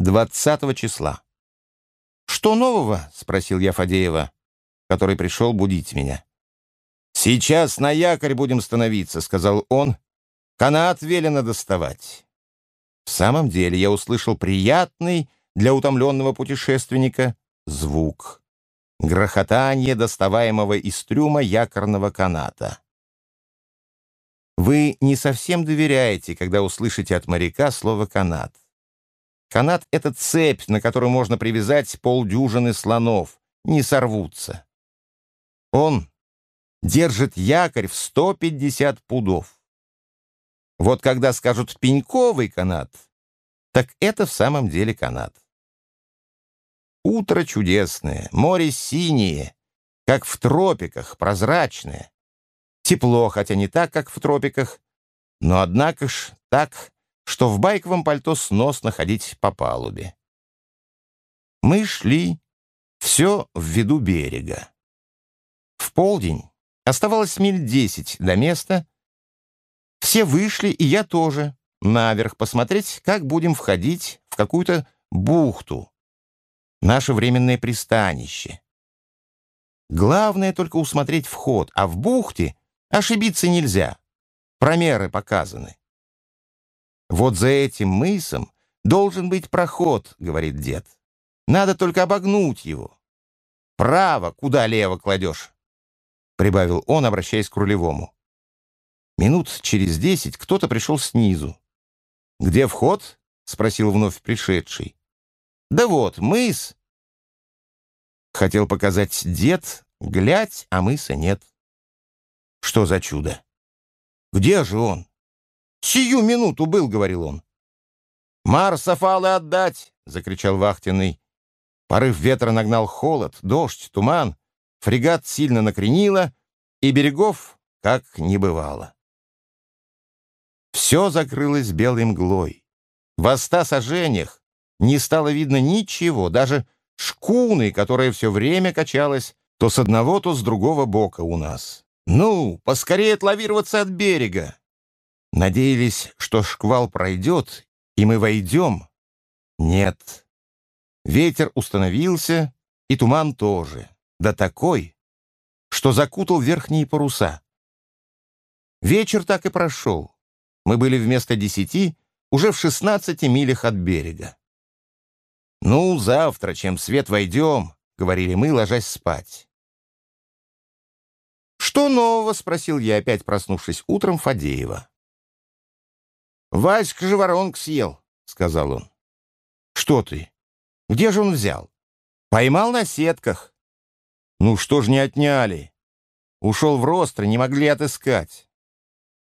20 числа. «Что нового?» — спросил я Фадеева, который пришел будить меня. «Сейчас на якорь будем становиться», — сказал он. «Канат велено доставать». В самом деле я услышал приятный для утомленного путешественника звук. Грохотание доставаемого из трюма якорного каната. Вы не совсем доверяете, когда услышите от моряка слово «канат». Канат — это цепь, на которую можно привязать полдюжины слонов. Не сорвутся. Он держит якорь в 150 пудов. Вот когда скажут «пеньковый канат», так это в самом деле канат. Утро чудесное, море синее, как в тропиках, прозрачное. Тепло, хотя не так, как в тропиках, но однако ж так, что в байковом пальто сносно ходить по палубе. Мы шли все в виду берега. В полдень оставалось миль десять до места. Все вышли, и я тоже, наверх посмотреть, как будем входить в какую-то бухту. Наше временное пристанище. Главное только усмотреть вход, а в бухте ошибиться нельзя. Промеры показаны. «Вот за этим мысом должен быть проход», — говорит дед. «Надо только обогнуть его». «Право, куда лево кладешь?» — прибавил он, обращаясь к рулевому. Минут через десять кто-то пришел снизу. «Где вход?» — спросил вновь пришедший. «Да вот, мыс». Хотел показать дед, глядь, а мыса нет. Что за чудо? Где же он? «Сию минуту был», — говорил он. «Марсофалы отдать!» — закричал вахтенный. Порыв ветра нагнал холод, дождь, туман. Фрегат сильно накренило, и берегов как не бывало. Все закрылось белой мглой. В ста сожжениях не стало видно ничего, даже шкуны, которая все время качалась то с одного, то с другого бока у нас. «Ну, поскорее отлавироваться от берега!» Надеялись, что шквал пройдет, и мы войдем. Нет. Ветер установился, и туман тоже. Да такой, что закутал верхние паруса. Вечер так и прошел. Мы были вместо десяти уже в шестнадцати милях от берега. «Ну, завтра, чем свет войдем», — говорили мы, ложась спать. «Что нового?» — спросил я, опять проснувшись утром Фадеева. «Васька же воронг съел», — сказал он. «Что ты? Где же он взял?» «Поймал на сетках». «Ну что ж не отняли?» «Ушел в ростры, не могли отыскать».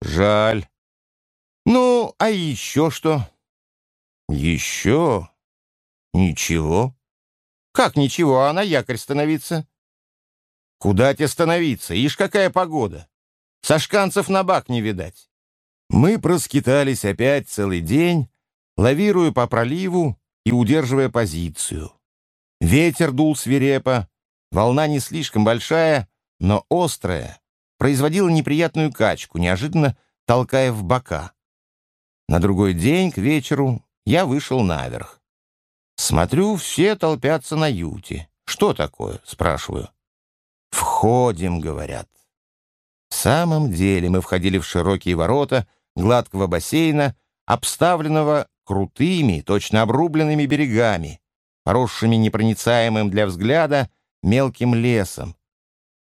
«Жаль». «Ну, а еще что?» «Еще? Ничего». «Как ничего, а на якорь становиться?» «Куда тебе становиться? Ишь, какая погода! Сашканцев на бак не видать». Мы проскитались опять целый день, лавируя по проливу и удерживая позицию. Ветер дул свирепо, волна не слишком большая, но острая, производила неприятную качку, неожиданно толкая в бока. На другой день, к вечеру, я вышел наверх. Смотрю, все толпятся на юте. «Что такое?» — спрашиваю. «Входим», — говорят. В самом деле мы входили в широкие ворота гладкого бассейна, обставленного крутыми, точно обрубленными берегами, поросшими непроницаемым для взгляда мелким лесом.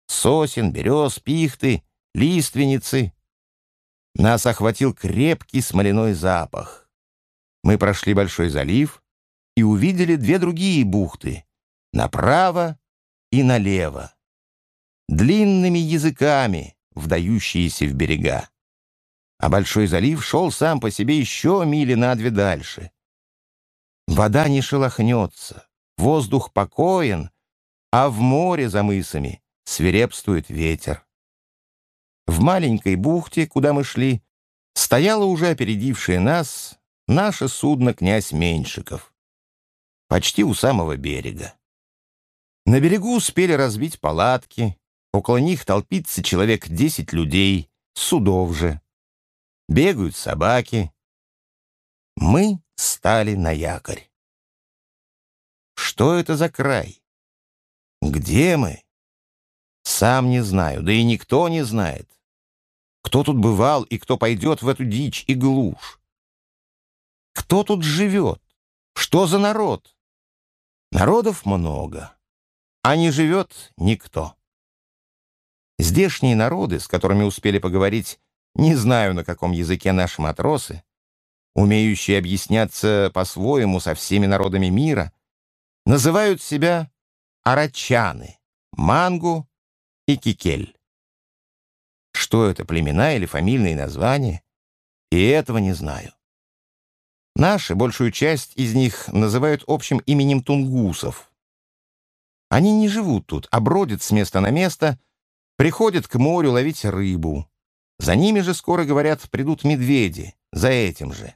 Сосен, берез, пихты, лиственницы. Нас охватил крепкий смоляной запах. Мы прошли большой залив и увидели две другие бухты — направо и налево, длинными языками, вдающиеся в берега а Большой залив шел сам по себе еще мили на две дальше. Вода не шелохнется, воздух покоен, а в море за мысами свирепствует ветер. В маленькой бухте, куда мы шли, стояло уже опередившее нас наше судно «Князь Меньшиков», почти у самого берега. На берегу успели разбить палатки, около них толпится человек десять людей, судов же бегают собаки. Мы стали на якорь. Что это за край? Где мы? Сам не знаю, да и никто не знает. Кто тут бывал и кто пойдет в эту дичь и глушь? Кто тут живет? Что за народ? Народов много, а не живет никто. Здешние народы, с которыми успели поговорить, не знаю, на каком языке наши матросы, умеющие объясняться по-своему со всеми народами мира, называют себя арачаны, мангу и кикель. Что это, племена или фамильные названия? И этого не знаю. Наши, большую часть из них, называют общим именем тунгусов. Они не живут тут, а бродят с места на место, приходят к морю ловить рыбу. За ними же, скоро говорят, придут медведи, за этим же.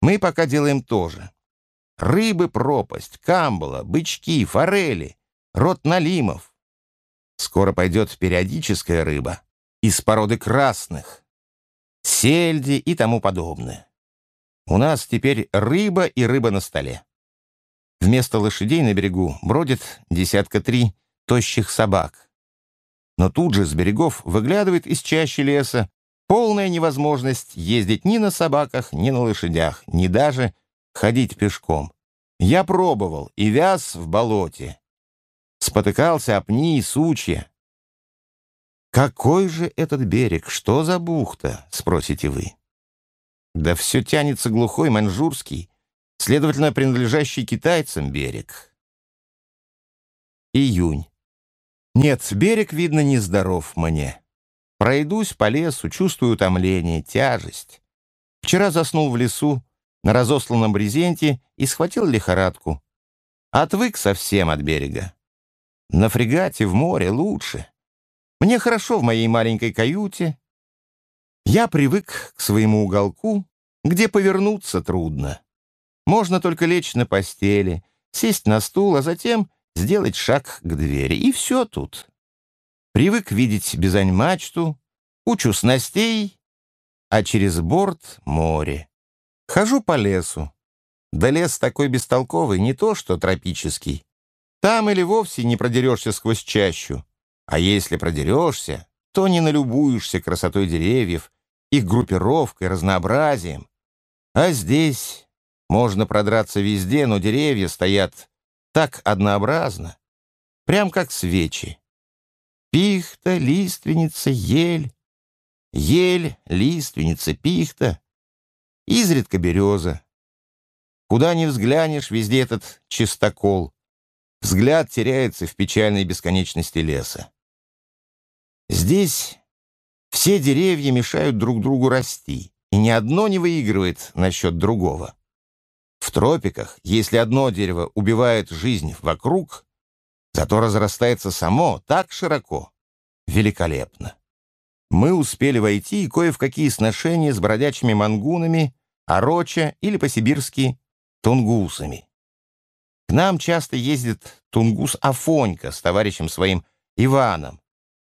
Мы пока делаем то же. Рыбы пропасть, камбала, бычки, форели, рот налимов. Скоро пойдет периодическая рыба из породы красных, сельди и тому подобное. У нас теперь рыба и рыба на столе. Вместо лошадей на берегу бродит десятка три тощих собак. Но тут же с берегов выглядывает из чащи леса полная невозможность ездить ни на собаках, ни на лошадях, ни даже ходить пешком. Я пробовал и вяз в болоте. Спотыкался о пни и сучья. «Какой же этот берег? Что за бухта?» — спросите вы. Да все тянется глухой маньчжурский, следовательно, принадлежащий китайцам берег. Июнь. Нет, берег, видно, нездоров мне. Пройдусь по лесу, чувствую утомление, тяжесть. Вчера заснул в лесу, на разосланном брезенте и схватил лихорадку. Отвык совсем от берега. На фрегате в море лучше. Мне хорошо в моей маленькой каюте. Я привык к своему уголку, где повернуться трудно. Можно только лечь на постели, сесть на стул, а затем сделать шаг к двери. И все тут. Привык видеть бизань-мачту, кучу снастей, а через борт — море. Хожу по лесу. Да лес такой бестолковый, не то что тропический. Там или вовсе не продерешься сквозь чащу. А если продерешься, то не налюбуешься красотой деревьев, их группировкой, разнообразием. А здесь можно продраться везде, но деревья стоят так однообразно, прям как свечи. Пихта, лиственница, ель, ель, лиственница, пихта, изредка береза. Куда ни взглянешь, везде этот чистокол. Взгляд теряется в печальной бесконечности леса. Здесь все деревья мешают друг другу расти, и ни одно не выигрывает насчет другого. Тропиках, если одно дерево убивает жизнь вокруг, зато разрастается само так широко, великолепно. Мы успели войти и кое в какие сношения с бродячими мангунами, ороча или по-сибирски тунгусами. К нам часто ездит тунгус Афонька с товарищем своим Иваном.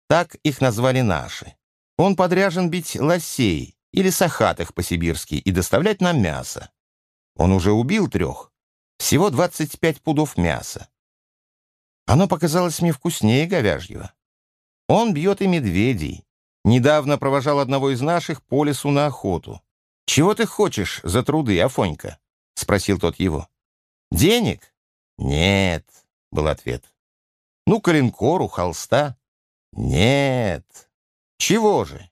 Так их назвали наши. Он подряжен бить лосей или сахатых по-сибирски и доставлять нам мясо. Он уже убил трех. Всего 25 пудов мяса. Оно показалось мне вкуснее говяжьего. Он бьет и медведей. Недавно провожал одного из наших по лесу на охоту. «Чего ты хочешь за труды, Афонька?» — спросил тот его. «Денег?» «Нет», — был ответ. «Ну, коленкору, холста?» «Нет». «Чего же?»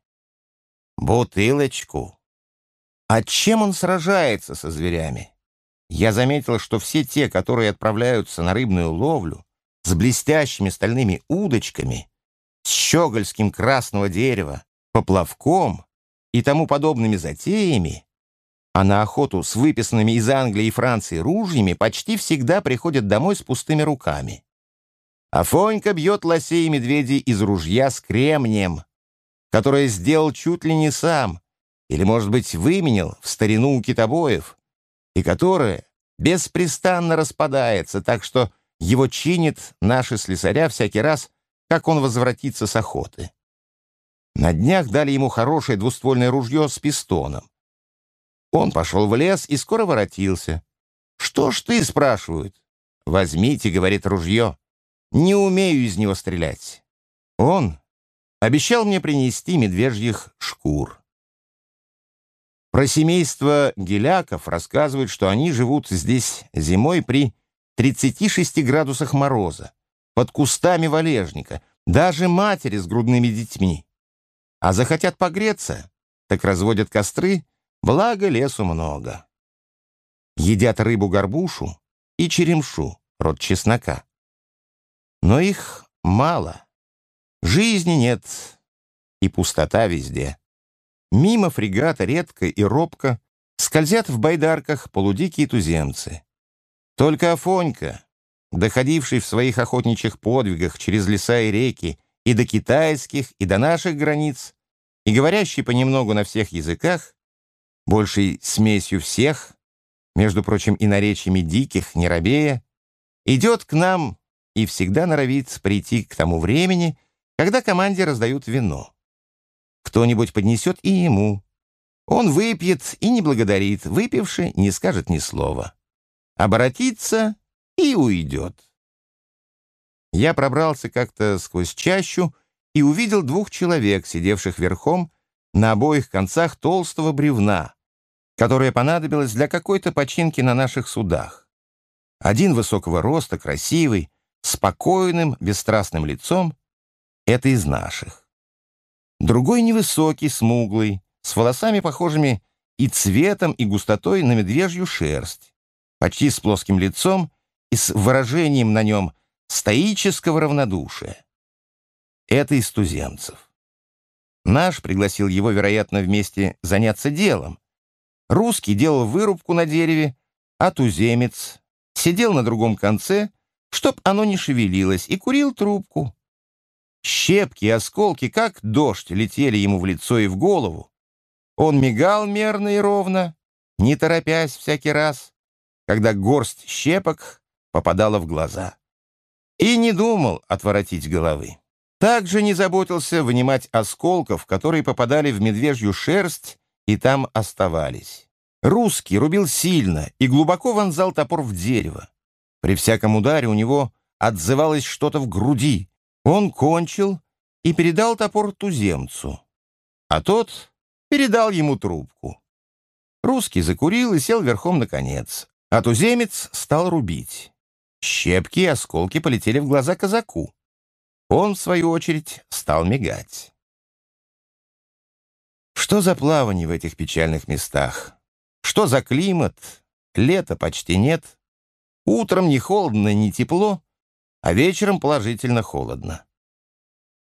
«Бутылочку». А чем он сражается со зверями? Я заметил, что все те, которые отправляются на рыбную ловлю с блестящими стальными удочками, с щегольским красного дерева, поплавком и тому подобными затеями, а на охоту с выписанными из Англии и Франции ружьями почти всегда приходят домой с пустыми руками. Афонька бьет лосей и медведей из ружья с кремнием, которое сделал чуть ли не сам, или, может быть, выменил в старину у китобоев, и которое беспрестанно распадается, так что его чинит наши слесаря всякий раз, как он возвратится с охоты. На днях дали ему хорошее двуствольное ружье с пистоном. Он пошел в лес и скоро воротился. «Что ж ты?» — спрашивают. возьмите, говорит, ружье. Не умею из него стрелять. Он обещал мне принести медвежьих шкур. Про семейство геляков рассказывают, что они живут здесь зимой при 36 градусах мороза, под кустами валежника, даже матери с грудными детьми. А захотят погреться, так разводят костры, благо лесу много. Едят рыбу-горбушу и черемшу, род чеснока. Но их мало. Жизни нет, и пустота везде. Мимо фрегата редко и робко скользят в байдарках полудикие туземцы. Только Афонька, доходивший в своих охотничьих подвигах через леса и реки и до китайских, и до наших границ, и говорящий понемногу на всех языках, большей смесью всех, между прочим, и наречиями диких, не робея, идет к нам и всегда норовит прийти к тому времени, когда команде раздают вино. Кто-нибудь поднесет и ему. Он выпьет и не благодарит, выпивший не скажет ни слова. Обратится и уйдет. Я пробрался как-то сквозь чащу и увидел двух человек, сидевших верхом на обоих концах толстого бревна, которое понадобилось для какой-то починки на наших судах. Один высокого роста, красивый, спокойным, бесстрастным лицом — это из наших. Другой невысокий, смуглый, с волосами, похожими и цветом, и густотой на медвежью шерсть, почти с плоским лицом и с выражением на нем стоического равнодушия. Это из туземцев. Наш пригласил его, вероятно, вместе заняться делом. Русский делал вырубку на дереве, а туземец сидел на другом конце, чтоб оно не шевелилось, и курил трубку. Щепки и осколки, как дождь, летели ему в лицо и в голову. Он мигал мерно и ровно, не торопясь всякий раз, когда горсть щепок попадала в глаза. И не думал отворотить головы. Также не заботился вынимать осколков, которые попадали в медвежью шерсть и там оставались. Русский рубил сильно и глубоко вонзал топор в дерево. При всяком ударе у него отзывалось что-то в груди, он кончил и передал топор туземцу, а тот передал ему трубку. Русский закурил и сел верхом на конец, а туземец стал рубить. Щепки и осколки полетели в глаза казаку. Он, в свою очередь, стал мигать. Что за плавание в этих печальных местах? Что за климат? Лета почти нет. Утром ни холодно, ни тепло, а вечером положительно холодно.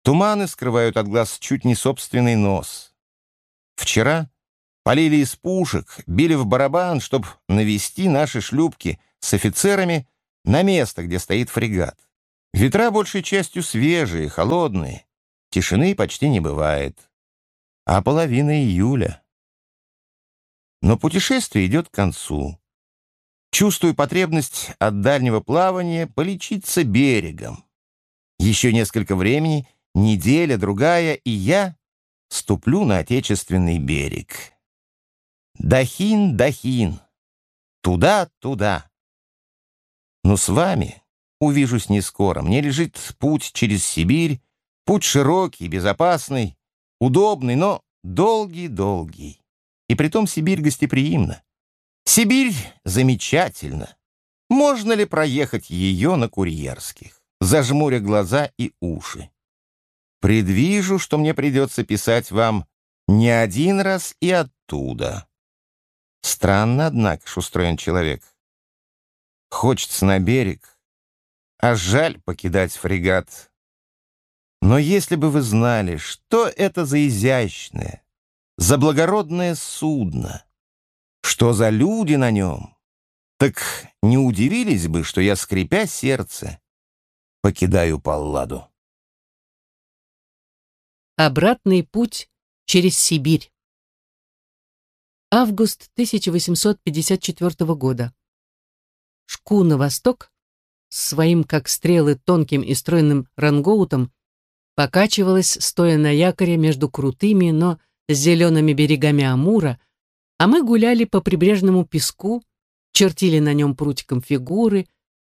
Туманы скрывают от глаз чуть не собственный нос. Вчера полили из пушек, били в барабан, чтобы навести наши шлюпки с офицерами на место, где стоит фрегат. Ветра большей частью свежие, холодные. Тишины почти не бывает. А половина июля. Но путешествие идет к концу. Чувствую потребность от дальнего плавания полечиться берегом. Еще несколько времени, неделя, другая, и я ступлю на отечественный берег. Дахин, Дахин, туда-туда. Но с вами увижусь не скоро. Мне лежит путь через Сибирь, путь широкий, безопасный, удобный, но долгий-долгий. И притом Сибирь гостеприимна. Сибирь замечательно. Можно ли проехать ее на курьерских, зажмуря глаза и уши? Предвижу, что мне придется писать вам не один раз и оттуда. Странно, однако, устроен человек. Хочется на берег, а жаль покидать фрегат. Но если бы вы знали, что это за изящное, за благородное судно, что за люди на нем, так не удивились бы, что я, скрипя сердце, покидаю Палладу. Обратный путь через Сибирь. Август 1854 года. Шкуна «Восток» с своим, как стрелы, тонким и стройным рангоутом покачивалась, стоя на якоре между крутыми, но зелеными берегами Амура, а мы гуляли по прибрежному песку, чертили на нем прутиком фигуры,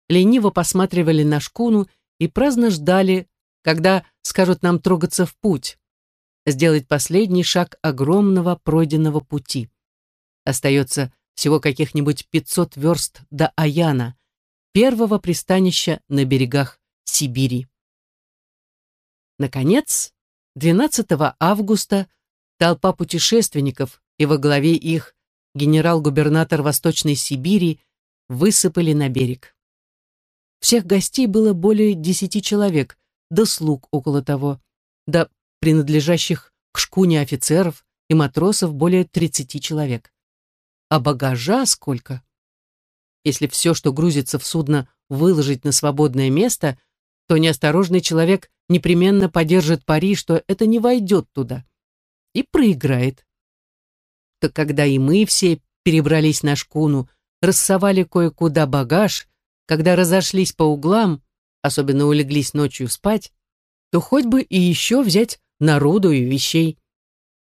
лениво посматривали на шкуну и праздно ждали, когда скажут нам трогаться в путь, сделать последний шаг огромного пройденного пути. Остается всего каких-нибудь 500 верст до Аяна, первого пристанища на берегах Сибири. Наконец, 12 августа толпа путешественников и во главе их генерал-губернатор Восточной Сибири высыпали на берег. Всех гостей было более десяти человек, да слуг около того, да принадлежащих к шкуне офицеров и матросов более тридцати человек. А багажа сколько? Если все, что грузится в судно, выложить на свободное место, то неосторожный человек непременно подержит пари, что это не войдет туда. И проиграет. Так когда и мы все перебрались на шкуну, рассовали кое-куда багаж, когда разошлись по углам, особенно улеглись ночью спать, то хоть бы и еще взять народу и вещей.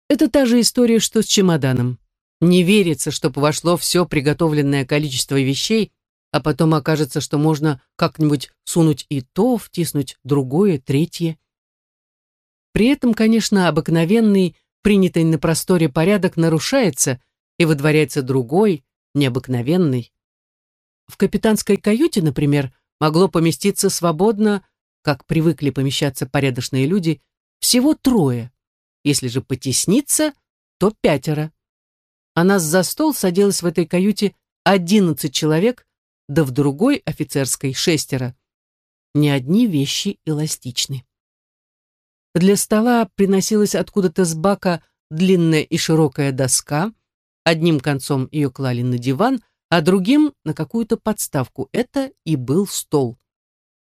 Это та же история, что с чемоданом. Не верится, чтоб вошло все приготовленное количество вещей, а потом окажется, что можно как-нибудь сунуть и то, втиснуть другое, третье. При этом, конечно, обыкновенный, принятый на просторе порядок нарушается и выдворяется другой, необыкновенный. В капитанской каюте, например, могло поместиться свободно, как привыкли помещаться порядочные люди, всего трое. Если же потесниться, то пятеро. А нас за стол садилось в этой каюте одиннадцать человек, да в другой офицерской шестеро. Ни одни вещи эластичны. Для стола приносилась откуда-то с бака длинная и широкая доска, одним концом ее клали на диван, а другим на какую-то подставку. Это и был стол.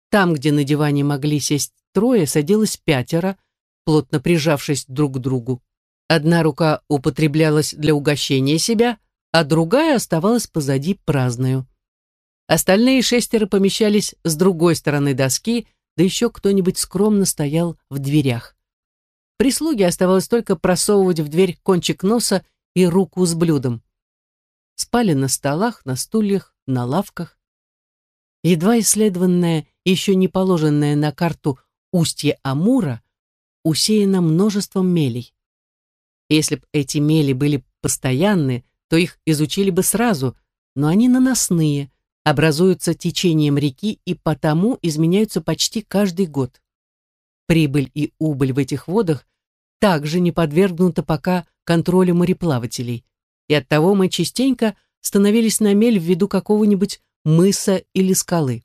Там, где на диване могли сесть трое, садилось пятеро, плотно прижавшись друг к другу. Одна рука употреблялась для угощения себя, а другая оставалась позади праздную. Остальные шестеро помещались с другой стороны доски, да еще кто-нибудь скромно стоял в дверях. Прислуге оставалось только просовывать в дверь кончик носа и руку с блюдом. Спали на столах, на стульях, на лавках. Едва исследованное еще не положенное на карту устье Амура усеяно множеством мелей. Если б эти мели были постоянны, то их изучили бы сразу, но они наносные, образуются течением реки и потому изменяются почти каждый год. Прибыль и убыль в этих водах также не подвергнута пока контролю мореплавателей, и оттого мы частенько становились на мель в виду какого-нибудь мыса или скалы.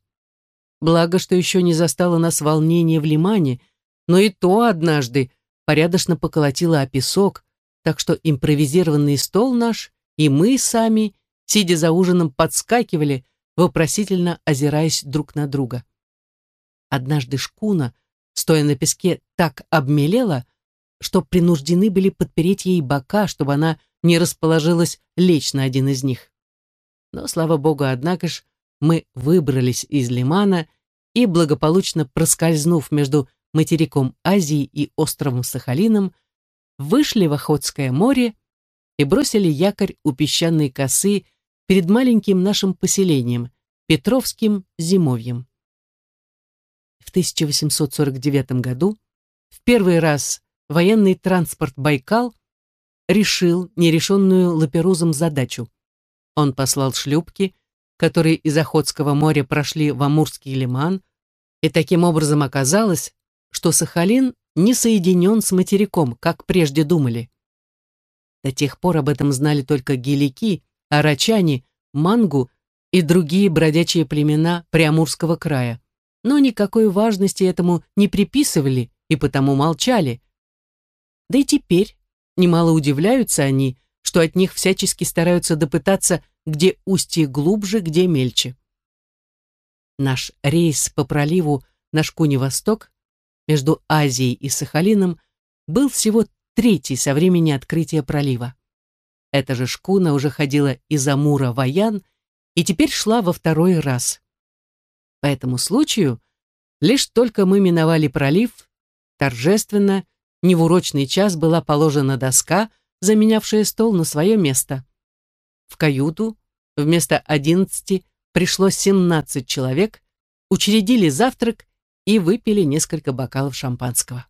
Благо, что еще не застало нас волнение в лимане, но и то однажды порядочно поколотило о песок, так что импровизированный стол наш и мы сами, сидя за ужином, подскакивали, вопросительно озираясь друг на друга. Однажды шкуна, стоя на песке, так обмелела, что принуждены были подпереть ей бока, чтобы она не расположилась лечь на один из них. Но, слава богу, однако ж, мы выбрались из лимана и, благополучно проскользнув между материком Азии и островом Сахалином, вышли в Охотское море и бросили якорь у песчаной косы перед маленьким нашим поселением, Петровским зимовьем. В 1849 году в первый раз военный транспорт «Байкал» решил нерешенную Лаперузом задачу. Он послал шлюпки, которые из Охотского моря прошли в Амурский лиман, и таким образом оказалось, что Сахалин не соединен с материком, как прежде думали. До тех пор об этом знали только гелики, арачане, мангу и другие бродячие племена Приамурского края, но никакой важности этому не приписывали и потому молчали. Да и теперь немало удивляются они, что от них всячески стараются допытаться, где устье глубже, где мельче. Наш рейс по проливу на шкуне «Восток» между Азией и Сахалином был всего третий со времени открытия пролива. Эта же шкуна уже ходила из Амура в Аян и теперь шла во второй раз. По этому случаю, лишь только мы миновали пролив, торжественно, не в урочный час была положена доска, заменявшая стол на свое место. В каюту вместо одиннадцати пришло 17 человек, учредили завтрак и выпили несколько бокалов шампанского.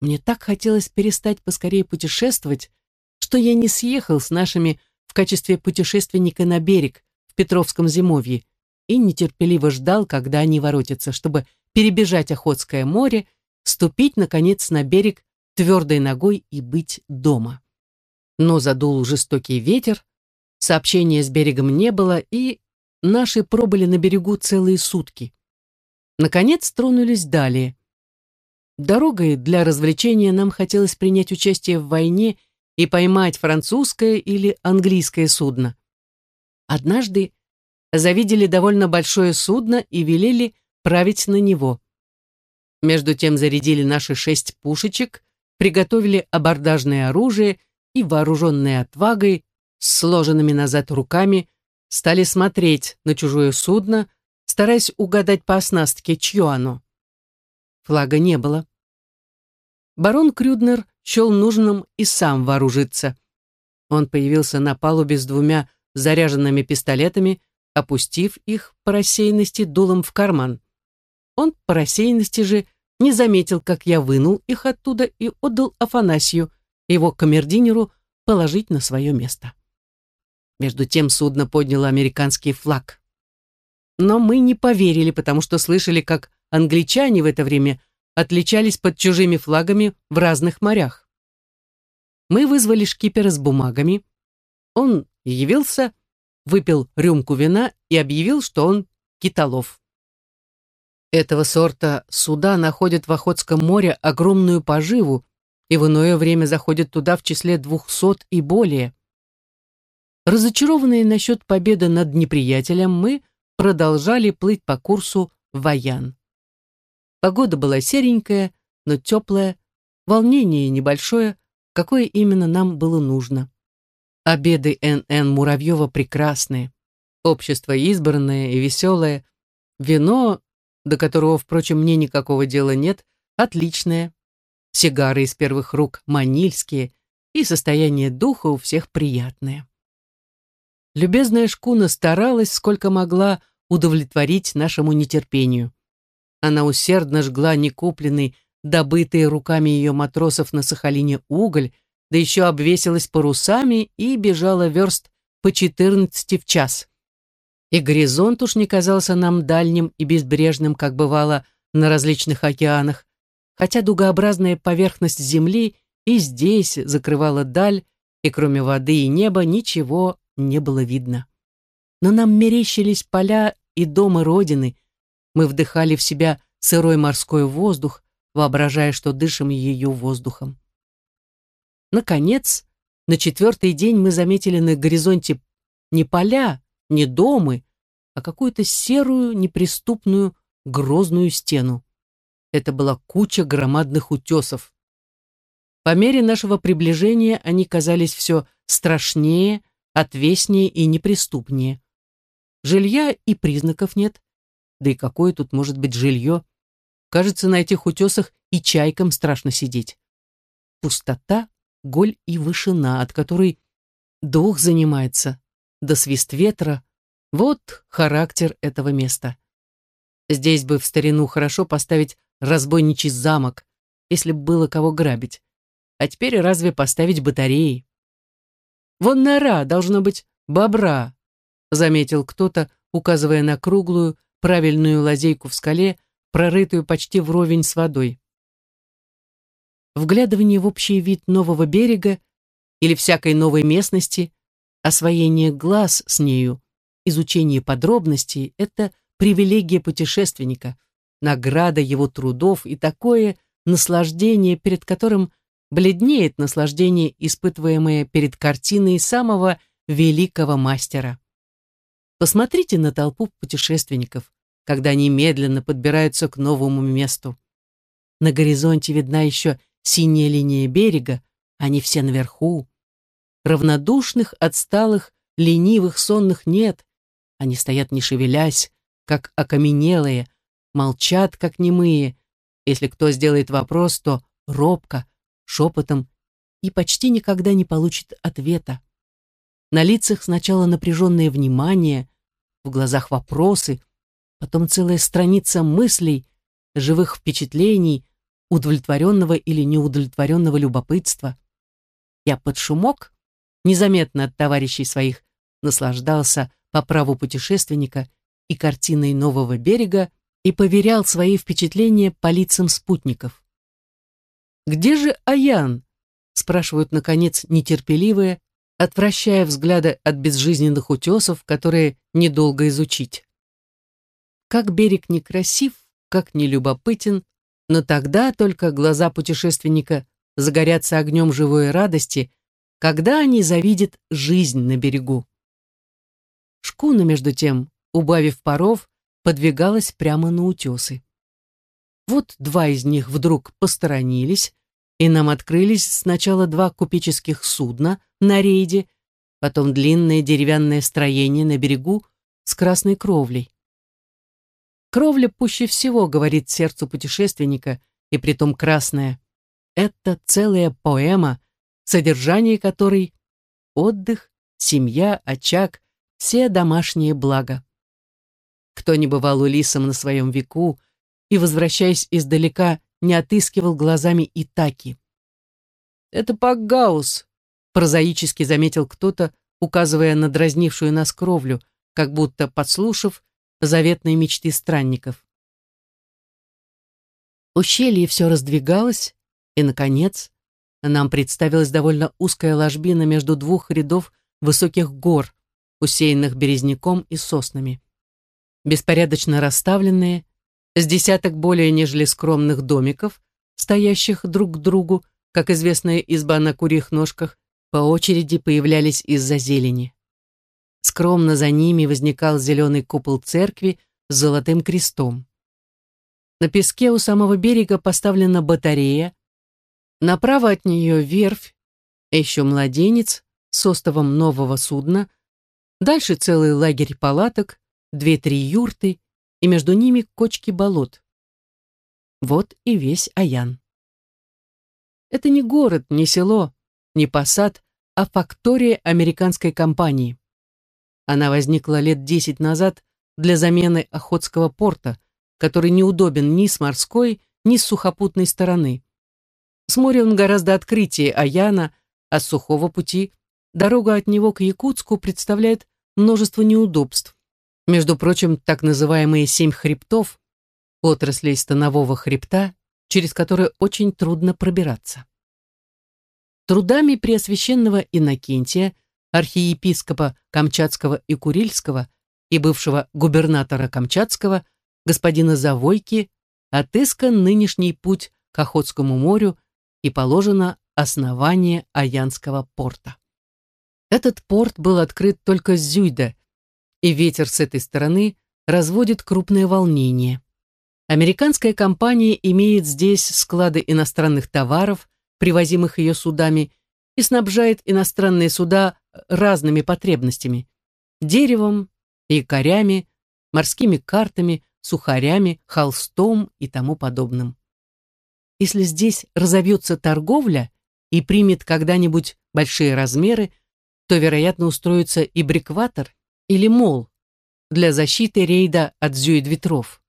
Мне так хотелось перестать поскорее путешествовать, что я не съехал с нашими в качестве путешественника на берег в Петровском зимовье и нетерпеливо ждал, когда они воротятся, чтобы перебежать Охотское море, ступить, наконец, на берег твердой ногой и быть дома. Но задул жестокий ветер, сообщения с берегом не было, и наши пробыли на берегу целые сутки. Наконец тронулись далее. Дорогой для развлечения нам хотелось принять участие в войне и поймать французское или английское судно. Однажды завидели довольно большое судно и велели править на него. Между тем зарядили наши шесть пушечек, приготовили абордажное оружие и, вооруженные отвагой, сложенными назад руками, стали смотреть на чужое судно, стараясь угадать по оснастке, чье оно. Флага не было. Барон Крюднер счел нужным и сам вооружиться. Он появился на палубе с двумя заряженными пистолетами, опустив их по рассеянности дулом в карман. Он по рассеянности же не заметил, как я вынул их оттуда и отдал Афанасию, его камердинеру положить на свое место. Между тем судно подняло американский флаг. Но мы не поверили, потому что слышали, как англичане в это время отличались под чужими флагами в разных морях. Мы вызвали шкипера с бумагами. Он явился, выпил рюмку вина и объявил, что он китолов. Этого сорта суда находят в Охотском море огромную поживу и в иное время заходят туда в числе двухсот и более. Разочарованные насчет победы над неприятелем, мы продолжали плыть по курсу Ваян. Погода была серенькая, но теплая, волнение небольшое, какое именно нам было нужно. Обеды Н.Н. Муравьева прекрасные, общество избранное и веселое, вино, до которого, впрочем, мне никакого дела нет, отличное, сигары из первых рук манильские, и состояние духа у всех приятное. Любезная шкуна старалась, сколько могла, удовлетворить нашему нетерпению. Она усердно жгла некупленный, добытый руками ее матросов на Сахалине уголь, да еще обвесилась парусами и бежала верст по четырнадцати в час. И горизонт уж не казался нам дальним и безбрежным, как бывало на различных океанах, хотя дугообразная поверхность земли и здесь закрывала даль, и кроме воды и неба ничего не было видно. Но нам мерещились поля и дома Родины. Мы вдыхали в себя сырой морской воздух, воображая, что дышим ее воздухом. Наконец, на четвертый день мы заметили на горизонте не поля, не домы, а какую-то серую, неприступную, грозную стену. Это была куча громадных утесов. По мере нашего приближения они казались все страшнее, отвеснее и неприступнее. Жилья и признаков нет. Да и какое тут может быть жилье? Кажется, на этих утесах и чайкам страшно сидеть. Пустота, голь и вышина, от которой дух занимается, да свист ветра. Вот характер этого места. Здесь бы в старину хорошо поставить разбойничий замок, если бы было кого грабить. А теперь разве поставить батареи? Вон нора, должно быть, бобра, заметил кто-то, указывая на круглую, правильную лазейку в скале, прорытую почти вровень с водой. Вглядывание в общий вид нового берега или всякой новой местности, освоение глаз с нею, изучение подробностей — это привилегия путешественника, награда его трудов и такое наслаждение, перед которым бледнеет наслаждение, испытываемое перед картиной самого великого мастера. Посмотрите на толпу путешественников, когда они медленно подбираются к новому месту. На горизонте видна еще синяя линия берега, они все наверху. Равнодушных, отсталых, ленивых, сонных нет. Они стоят не шевелясь, как окаменелые, молчат, как немые. Если кто сделает вопрос, то робко, шепотом и почти никогда не получит ответа. На лицах сначала напряженное внимание, в глазах вопросы, потом целая страница мыслей, живых впечатлений, удовлетворенного или неудовлетворенного любопытства. Я под шумок, незаметно от товарищей своих, наслаждался по праву путешественника и картиной нового берега и поверял свои впечатления по лицам спутников. «Где же Аян?» — спрашивают, наконец, нетерпеливые, отвращая взгляды от безжизненных утесов, которые недолго изучить. Как берег некрасив, как нелюбопытен, но тогда только глаза путешественника загорятся огнем живой радости, когда они завидят жизнь на берегу. Шкуна, между тем, убавив паров, подвигалась прямо на утесы. Вот два из них вдруг посторонились, и нам открылись сначала два купеческих судна на рейде, потом длинное деревянное строение на берегу с красной кровлей. Кровля пуще всего говорит сердцу путешественника, и притом красная. Это целая поэма, содержание которой — отдых, семья, очаг, все домашние блага. Кто не бывал у Лисом на своем веку и, возвращаясь издалека, не отыскивал глазами Итаки. «Это Пакгаус», — прозаически заметил кто-то, указывая на дразнившую нас кровлю, как будто подслушав заветные мечты странников. Ущелье все раздвигалось, и, наконец, нам представилась довольно узкая ложбина между двух рядов высоких гор, усеянных березняком и соснами. Беспорядочно расставленные, с десяток более нежели скромных домиков, стоящих друг к другу, как известная изба на курьих ножках, по очереди появлялись из-за зелени. Скромно за ними возникал зеленый купол церкви с золотым крестом. На песке у самого берега поставлена батарея. Направо от нее верфь, еще младенец с остовом нового судна. Дальше целый лагерь палаток, две-три юрты и между ними кочки болот. Вот и весь Аян. Это не город, не село, не посад, а фактория американской компании. Она возникла лет десять назад для замены Охотского порта, который неудобен ни с морской, ни с сухопутной стороны. С моря он гораздо открытие Аяна, а с сухого пути дорога от него к Якутску представляет множество неудобств. Между прочим, так называемые семь хребтов, отраслей станового хребта, через которые очень трудно пробираться. Трудами Преосвященного Иннокентия – архиепископа Камчатского и Курильского и бывшего губернатора Камчатского, господина Завойки, отыскан нынешний путь к Охотскому морю и положено основание Аянского порта. Этот порт был открыт только с Зюйда, и ветер с этой стороны разводит крупное волнение. Американская компания имеет здесь склады иностранных товаров, привозимых ее судами, и снабжает иностранные суда разными потребностями. Деревом, якорями, морскими картами, сухарями, холстом и тому подобным. Если здесь разовьется торговля и примет когда-нибудь большие размеры, то, вероятно, устроится и брикватор или мол для защиты рейда от зюид ветров.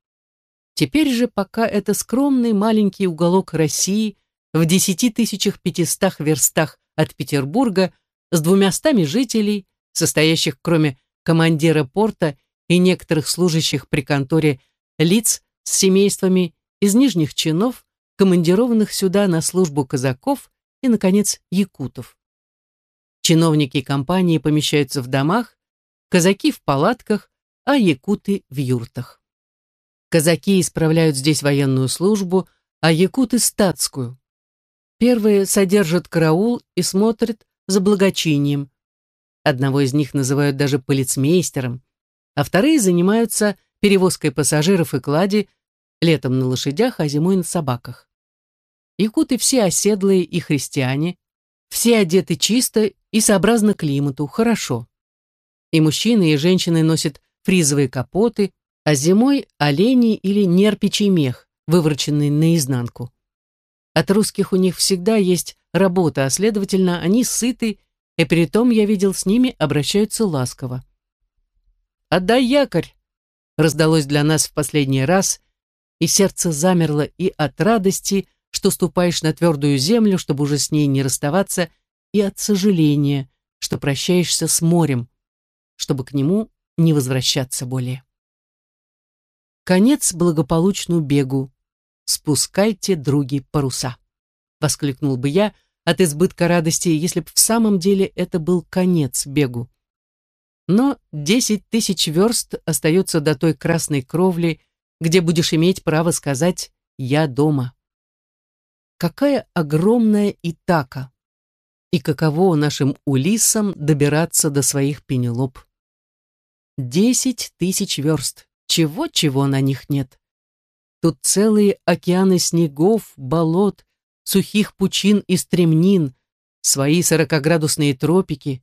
Теперь же пока это скромный маленький уголок России в десяти тысячах пятистах верстах от Петербурга с двумястами жителей, состоящих кроме командира порта и некоторых служащих при конторе лиц с семействами из нижних чинов, командированных сюда на службу казаков и, наконец, якутов. Чиновники компании помещаются в домах, казаки в палатках, а якуты в юртах. Казаки исправляют здесь военную службу, а якуты – статскую. Первые содержат караул и смотрят за благочинием. Одного из них называют даже полицмейстером, а вторые занимаются перевозкой пассажиров и клади летом на лошадях, а зимой на собаках. Якуты все оседлые и христиане, все одеты чисто и сообразно климату, хорошо. И мужчины, и женщины носят фризовые капоты, а зимой олени или нерпичий мех, вывороченный наизнанку. От русских у них всегда есть работа, а следовательно, они сыты, и при том, я видел, с ними обращаются ласково. Отдай якорь!» раздалось для нас в последний раз, и сердце замерло и от радости, что ступаешь на твердую землю, чтобы уже с ней не расставаться, и от сожаления, что прощаешься с морем, чтобы к нему не возвращаться более. Конец благополучному бегу. Спускайте, други, паруса. Воскликнул бы я от избытка радости, если бы в самом деле это был конец бегу. Но десять тысяч верст остается до той красной кровли, где будешь иметь право сказать «я дома». Какая огромная Итака! И каково нашим улисам добираться до своих пенелоп? Десять тысяч верст. Чего-чего на них нет. Тут целые океаны снегов, болот, сухих пучин и стремнин, свои сорокоградусные тропики,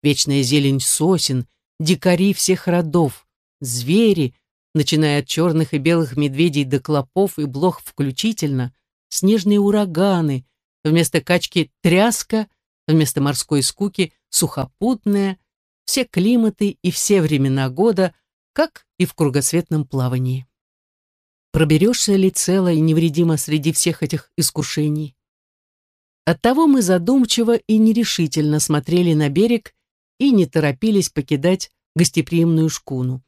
вечная зелень сосен, дикари всех родов, звери, начиная от черных и белых медведей до клопов и блох включительно, снежные ураганы, вместо качки тряска, вместо морской скуки сухопутная, все климаты и все времена года, как и в кругосветном плавании. Проберешься ли цело и невредимо среди всех этих искушений? Оттого мы задумчиво и нерешительно смотрели на берег и не торопились покидать гостеприимную шкуну.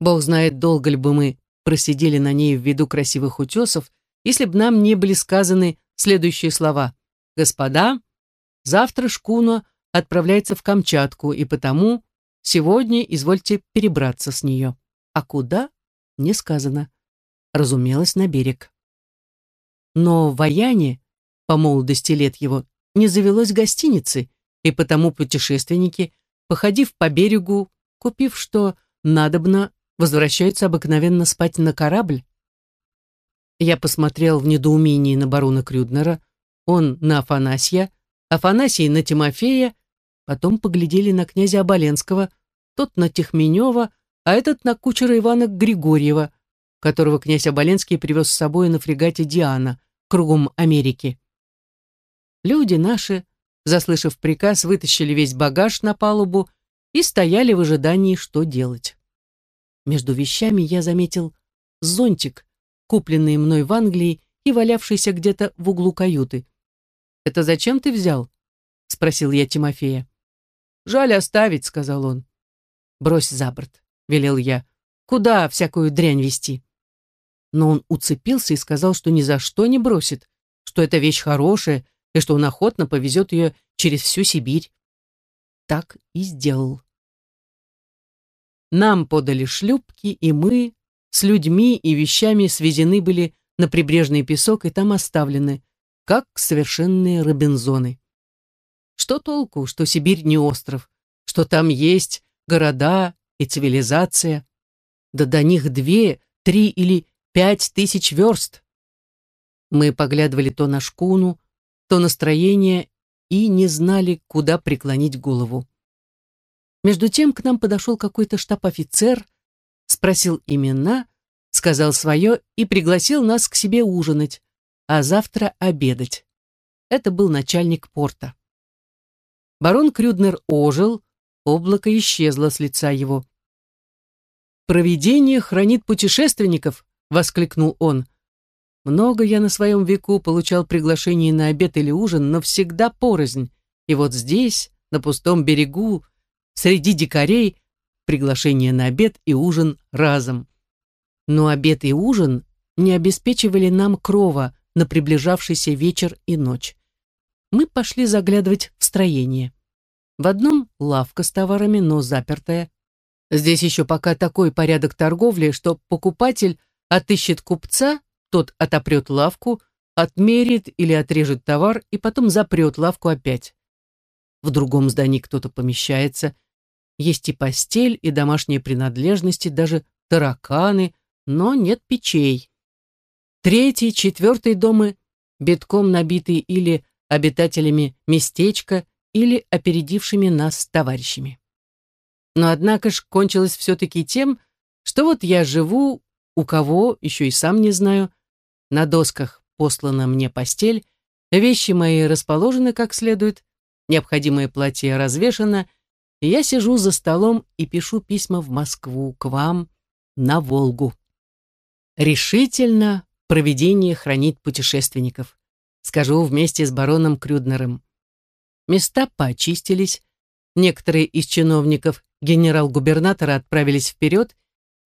Бог знает, долго ли бы мы просидели на ней в виду красивых утесов, если бы нам не были сказаны следующие слова. «Господа, завтра шкуна отправляется в Камчатку, и потому сегодня извольте перебраться с нее. А куда? Не сказано. Разумелось, на берег. Но в Аяне, по молодости лет его, не завелось гостиницы, и потому путешественники, походив по берегу, купив что надобно, возвращаются обыкновенно спать на корабль. Я посмотрел в недоумении на барона Крюднера, он на Афанасия, Афанасий на Тимофея, потом поглядели на князя Оболенского, тот на Тихменева, а этот на кучера Ивана Григорьева, которого князь Оболенский привез с собой на фрегате «Диана» кругом Америки. Люди наши, заслышав приказ, вытащили весь багаж на палубу и стояли в ожидании, что делать. Между вещами я заметил зонтик, купленный мной в Англии и валявшийся где-то в углу каюты. «Это зачем ты взял?» — спросил я Тимофея. «Жаль оставить», — сказал он. «Брось за борт», — велел я. «Куда всякую дрянь вести?» Но он уцепился и сказал, что ни за что не бросит, что эта вещь хорошая и что он охотно повезет ее через всю Сибирь. Так и сделал. Нам подали шлюпки, и мы с людьми и вещами свезены были на прибрежный песок и там оставлены, как совершенные робинзоны. Что толку, что Сибирь не остров, что там есть города и цивилизация, да до них две, три или пять тысяч верст. Мы поглядывали то на шкуну, то настроение и не знали, куда преклонить голову. Между тем к нам подошел какой-то штаб-офицер, спросил имена, сказал свое и пригласил нас к себе ужинать, а завтра обедать. Это был начальник порта. Барон Крюднер ожил, облако исчезло с лица его. «Провидение хранит путешественников!» — воскликнул он. Много я на своем веку получал приглашений на обед или ужин, но всегда порознь. И вот здесь, на пустом берегу, среди дикарей, приглашение на обед и ужин разом. Но обед и ужин не обеспечивали нам крова на приближавшийся вечер и ночь. Мы пошли заглядывать в строение. В одном лавка с товарами, но запертая. Здесь еще пока такой порядок торговли, что покупатель отыщет купца тот отопрет лавку, отмерит или отрежет товар и потом запрет лавку опять. В другом здании кто-то помещается. Есть и постель, и домашние принадлежности, даже тараканы, но нет печей. Третий, четвертый дома битком набитые или обитателями местечка, или опередившими нас товарищами. Но однако ж кончилось все-таки тем, что вот я живу, у кого, еще и сам не знаю, на досках послана мне постель, вещи мои расположены как следует, необходимое платье развешано, и я сижу за столом и пишу письма в Москву, к вам, на Волгу. Решительно провидение хранит путешественников. Скажу вместе с бароном Крюднером. Места поочистились, некоторые из чиновников генерал-губернатора отправились вперед,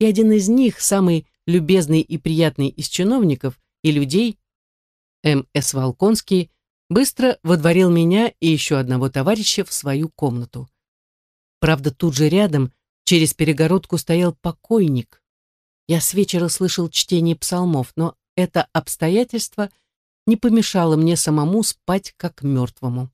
и один из них, самый любезный и приятный из чиновников и людей, М.С. Волконский, быстро водворил меня и еще одного товарища в свою комнату. Правда, тут же рядом, через перегородку, стоял покойник. Я с вечера слышал чтение псалмов, но это обстоятельство не помешало мне самому спать как мертвому.